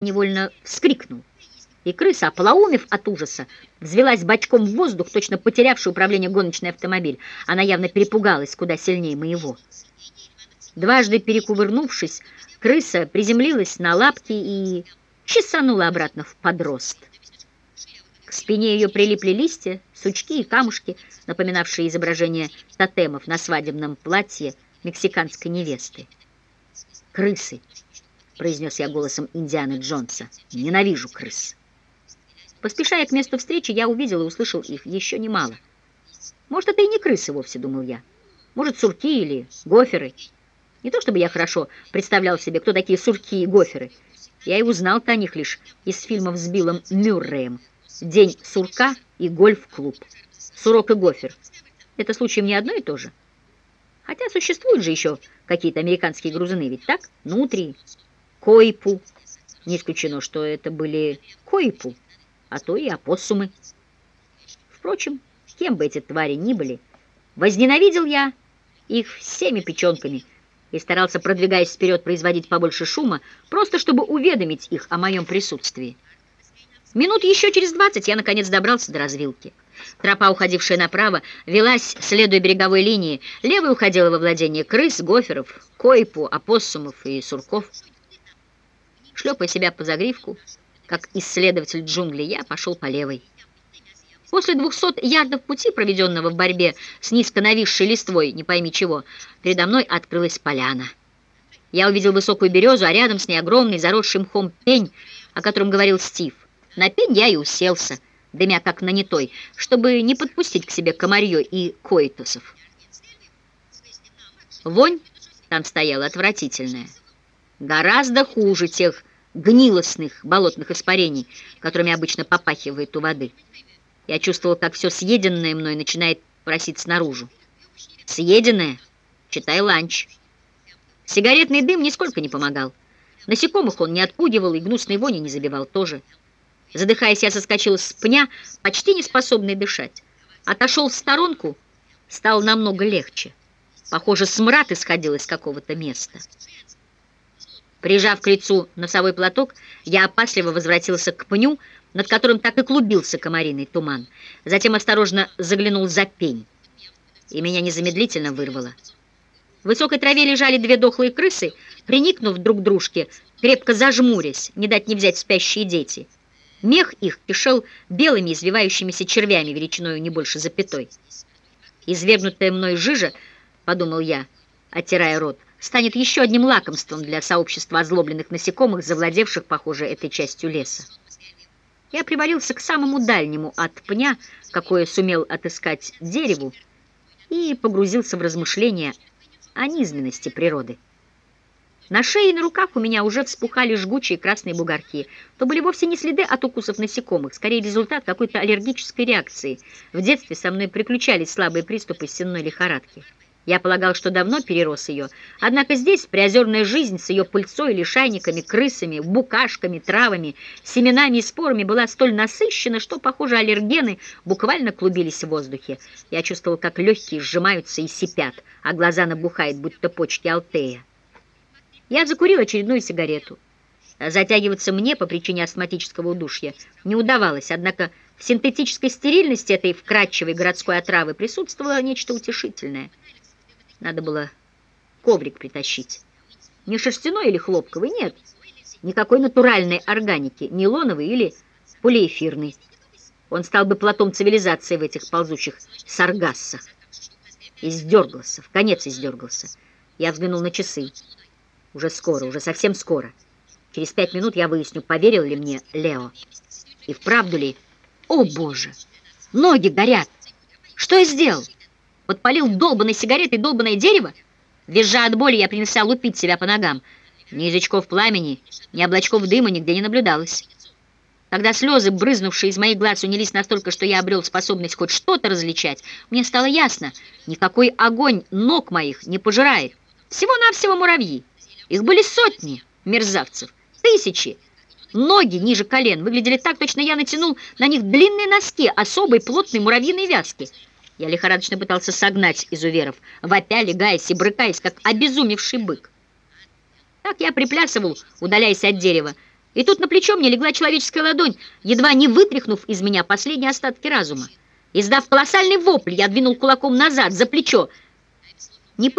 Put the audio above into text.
невольно вскрикнул. И крыса, ополоумев от ужаса, взвелась бочком в воздух, точно потерявший управление гоночный автомобиль. Она явно перепугалась куда сильнее моего. Дважды перекувырнувшись, крыса приземлилась на лапки и чесанула обратно в подрост. К спине ее прилипли листья, сучки и камушки, напоминавшие изображение тотемов на свадебном платье мексиканской невесты. Крысы произнес я голосом Индианы Джонса. «Ненавижу крыс». Поспешая к месту встречи, я увидел и услышал их еще немало. Может, это и не крысы вовсе, думал я. Может, сурки или гоферы. Не то чтобы я хорошо представлял себе, кто такие сурки и гоферы. Я и узнал-то о них лишь из фильмов с Биллом Мюрреем. «День сурка» и «Гольф-клуб». Сурок и гофер. Это случаем не одно и то же. Хотя существуют же еще какие-то американские грузины, ведь так? Нутрии, Койпу. Не исключено, что это были койпу, а то и опоссумы. Впрочем, кем бы эти твари ни были, возненавидел я их всеми печенками и старался, продвигаясь вперед, производить побольше шума, просто чтобы уведомить их о моем присутствии. Минут еще через двадцать я, наконец, добрался до развилки. Тропа, уходившая направо, велась, следуя береговой линии. Левая уходила во владение крыс, гоферов, койпу, опоссумов и сурков. Шлепая себя по загривку, как исследователь джунглей, я пошел по левой. После двухсот ярдов пути, проведенного в борьбе с низко нависшей листвой, не пойми чего, передо мной открылась поляна. Я увидел высокую березу, а рядом с ней огромный заросший мхом пень, о котором говорил Стив. На пень я и уселся, дымя как нанятой, чтобы не подпустить к себе комарье и коитусов. Вонь там стояла отвратительная, гораздо хуже тех гнилостных болотных испарений, которыми обычно попахивает у воды. Я чувствовал, как все съеденное мной начинает проситься наружу. Съеденное, читай ланч. Сигаретный дым нисколько не помогал. Насекомых он не отпугивал и гнусной вони не забивал тоже. Задыхаясь, я соскочил с пня, почти не способный дышать. Отошел в сторонку, стало намного легче. Похоже, смрад исходил из какого-то места. Прижав к лицу носовой платок, я опасливо возвратился к пню, над которым так и клубился комариный туман. Затем осторожно заглянул за пень, и меня незамедлительно вырвало. В высокой траве лежали две дохлые крысы, приникнув друг к дружке, крепко зажмурясь, не дать не взять спящие дети. Мех их кишел белыми извивающимися червями величиной не больше запятой. Извергнутая мной жижа, подумал я, оттирая рот, станет еще одним лакомством для сообщества озлобленных насекомых, завладевших, похоже, этой частью леса. Я привалился к самому дальнему от пня, какое сумел отыскать дереву, и погрузился в размышления о низменности природы. На шее и на руках у меня уже вспухали жгучие красные бугорки. То были вовсе не следы от укусов насекомых, скорее результат какой-то аллергической реакции. В детстве со мной приключались слабые приступы сенной лихорадки. Я полагал, что давно перерос ее. Однако здесь приозерная жизнь с ее пыльцой, лишайниками, крысами, букашками, травами, семенами и спорами была столь насыщена, что, похоже, аллергены буквально клубились в воздухе. Я чувствовал, как легкие сжимаются и сипят, а глаза набухают, будто почки Алтея. Я закурил очередную сигарету. Затягиваться мне по причине астматического удушья не удавалось, однако в синтетической стерильности этой вкрадчивой городской отравы присутствовало нечто утешительное — надо было коврик притащить. Не шерстяной или хлопковый, нет. Никакой натуральной органики, нейлоновый или полиэфирный. Он стал бы платом цивилизации в этих ползучих саргассах. Издергался, в конец издергался. Я взглянул на часы. Уже скоро, уже совсем скоро. Через пять минут я выясню, поверил ли мне Лео. И вправду ли... О, Боже! Ноги горят! Что я сделал? Подпалил долбанной сигаретой долбанное дерево? Визжа от боли, я принялся лупить себя по ногам. Ни язычков пламени, ни облачков дыма нигде не наблюдалось. Когда слезы, брызнувшие из моих глаз, унялись настолько, что я обрел способность хоть что-то различать, мне стало ясно, никакой огонь ног моих не пожирает. Всего-навсего муравьи. Их были сотни мерзавцев, тысячи. Ноги ниже колен выглядели так, точно я натянул на них длинные носки особой плотной муравьиной вязки. Я лихорадочно пытался согнать изуверов, вопя, легаясь и брыкаясь, как обезумевший бык. Так я приплясывал, удаляясь от дерева, И тут на плечо мне легла человеческая ладонь, едва не вытряхнув из меня последние остатки разума. Издав колоссальный вопль, я двинул кулаком назад, за плечо. Не